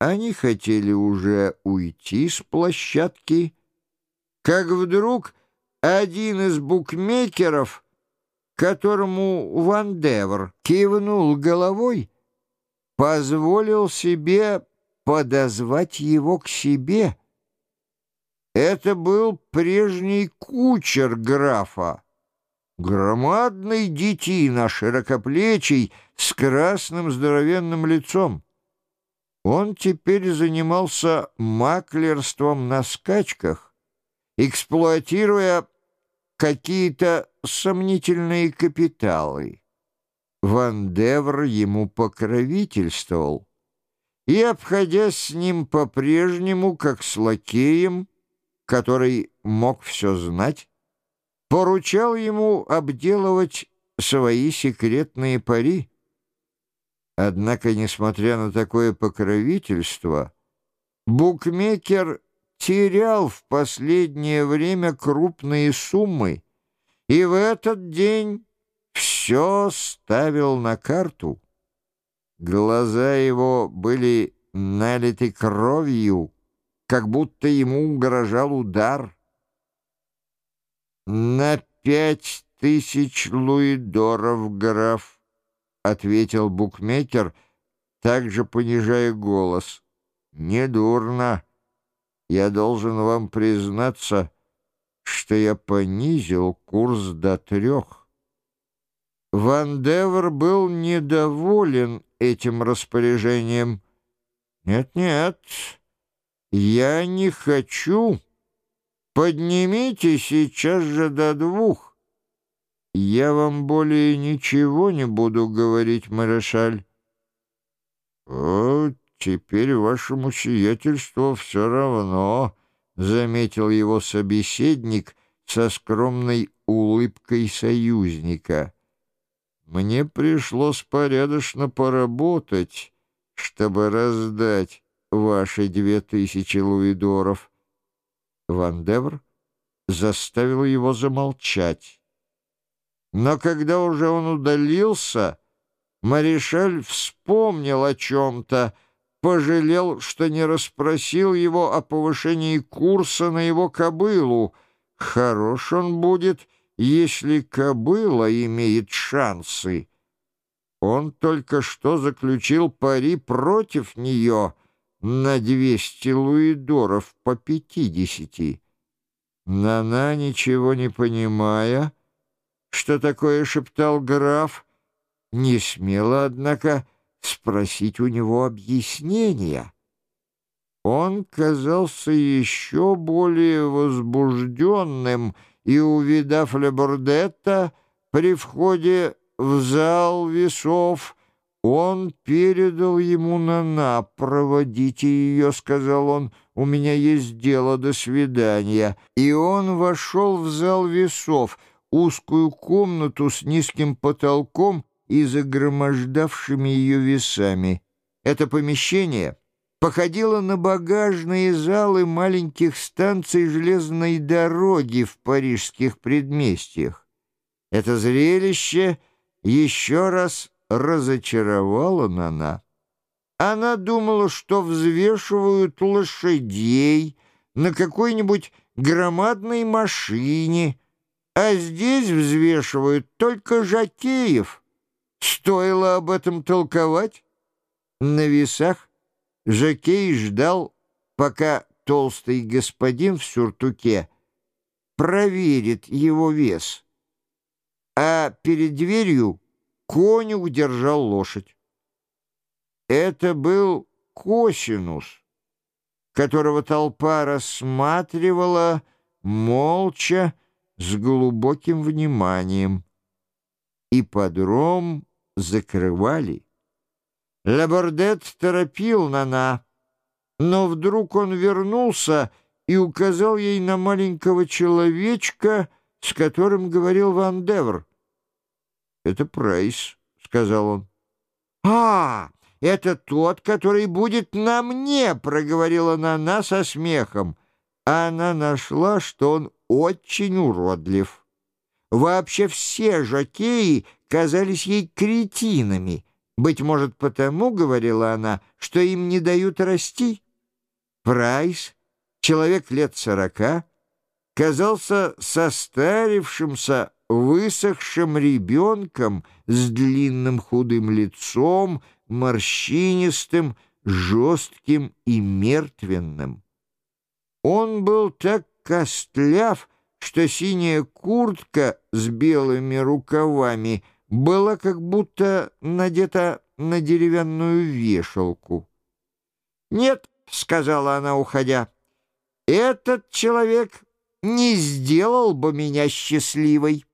Они хотели уже уйти с площадки, как вдруг один из букмекеров, которому Ван Девр кивнул головой, позволил себе подозвать его к себе. Это был прежний кучер графа, громадный детина, широкоплечий, с красным здоровенным лицом. Он теперь занимался маклерством на скачках, эксплуатируя какие-то сомнительные капиталы. Ван Девр ему покровительствовал и, обходясь с ним по-прежнему, как с лакеем, который мог все знать, поручал ему обделывать свои секретные пари. Однако, несмотря на такое покровительство, букмекер терял в последнее время крупные суммы и в этот день все ставил на карту. Глаза его были налиты кровью, как будто ему угрожал удар. «На пять тысяч луидоров, граф», — ответил букмекер, также понижая голос. «Недурно. Я должен вам признаться, что я понизил курс до трех». Ван Девер был недоволен этим распоряжением. «Нет-нет, я не хочу. Поднимите сейчас же до двух». «Я вам более ничего не буду говорить, Марешаль». «О, теперь вашему сиятельству все равно», — заметил его собеседник со скромной улыбкой союзника. «Мне пришлось порядочно поработать, чтобы раздать ваши две тысячи луидоров». Ван Девр заставил его замолчать. Но когда уже он удалился, Маришаль вспомнил о чем-то, пожалел, что не расспросил его о повышении курса на его кобылу. Хорош он будет, если кобыла имеет шансы. Он только что заключил пари против нее на двести луидоров по пятидесяти. Нана, ничего не понимая, что такое шептал граф, не смело, однако, спросить у него объяснения. Он казался еще более возбужденным, и, увидав Лебордетта при входе в зал весов, он передал ему Нана. «Проводите ее», — сказал он, — «у меня есть дело, до свидания». И он вошел в зал весов — узкую комнату с низким потолком и загромождавшими ее весами. Это помещение походило на багажные залы маленьких станций железной дороги в парижских предместьях. Это зрелище еще раз разочаровало Нана. Она думала, что взвешивают лошадей на какой-нибудь громадной машине, а здесь взвешивают только жакеев. Стоило об этом толковать? На весах жакей ждал, пока толстый господин в сюртуке проверит его вес, а перед дверью конюх держал лошадь. Это был косинус, которого толпа рассматривала молча, с глубоким вниманием. и подром закрывали. Лабордет торопил Нана, но вдруг он вернулся и указал ей на маленького человечка, с которым говорил Ван Девр. «Это Прайс», — сказал он. «А, это тот, который будет на мне», — проговорила Нана со смехом. Она нашла, что он очень уродлив. Вообще все жокеи казались ей кретинами, Быть может, потому, — говорила она, — что им не дают расти. Прайс, человек лет сорока, казался состарившимся, высохшим ребенком с длинным худым лицом, морщинистым, жестким и мертвенным. Он был так костляв, что синяя куртка с белыми рукавами была как будто надета на деревянную вешалку. «Нет», — сказала она, уходя, — «этот человек не сделал бы меня счастливой».